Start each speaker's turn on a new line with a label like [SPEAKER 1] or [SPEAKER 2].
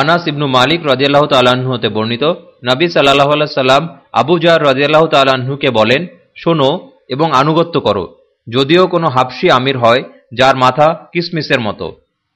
[SPEAKER 1] আনাস ইবনু মালিক রাজিয়াল্লাহ তাল্লাহ্ন হতে বর্ণিত, নবী সাল্লাহ সাল্লাম আবু জাহর রাজিয়াল্লাহ তাল্লাহ্নকে বলেন, শোনো এবং আনুগত্য করো। যদিও কোনো হাফসি আমির হয়, যার মাথা কিসমিসের মতো।